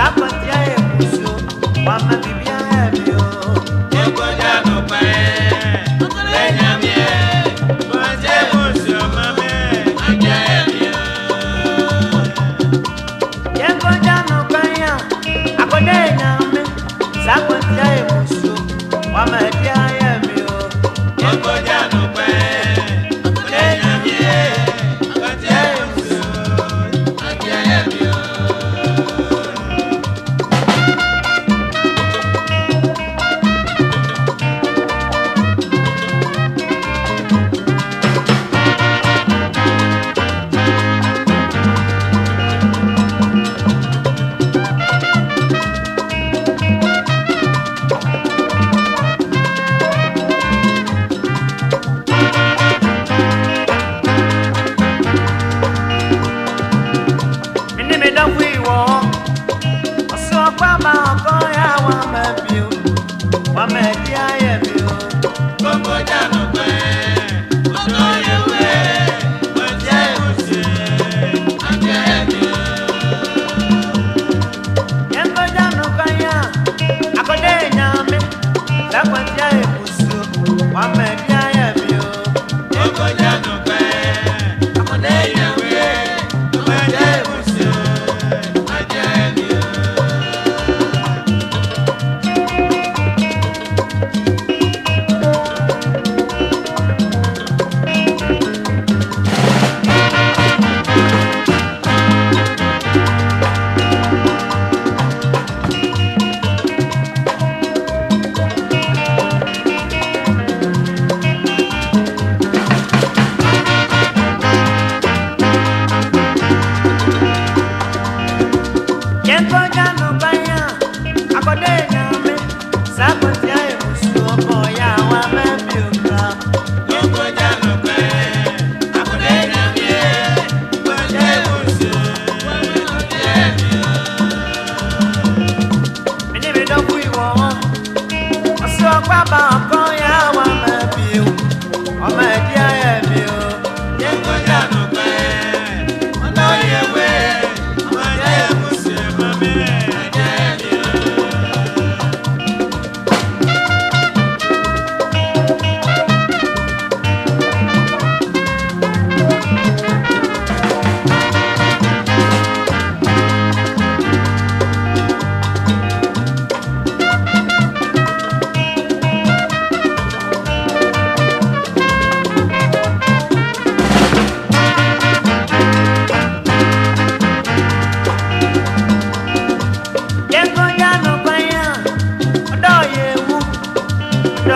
Sapa jaye kusyo, wama bibi kwabako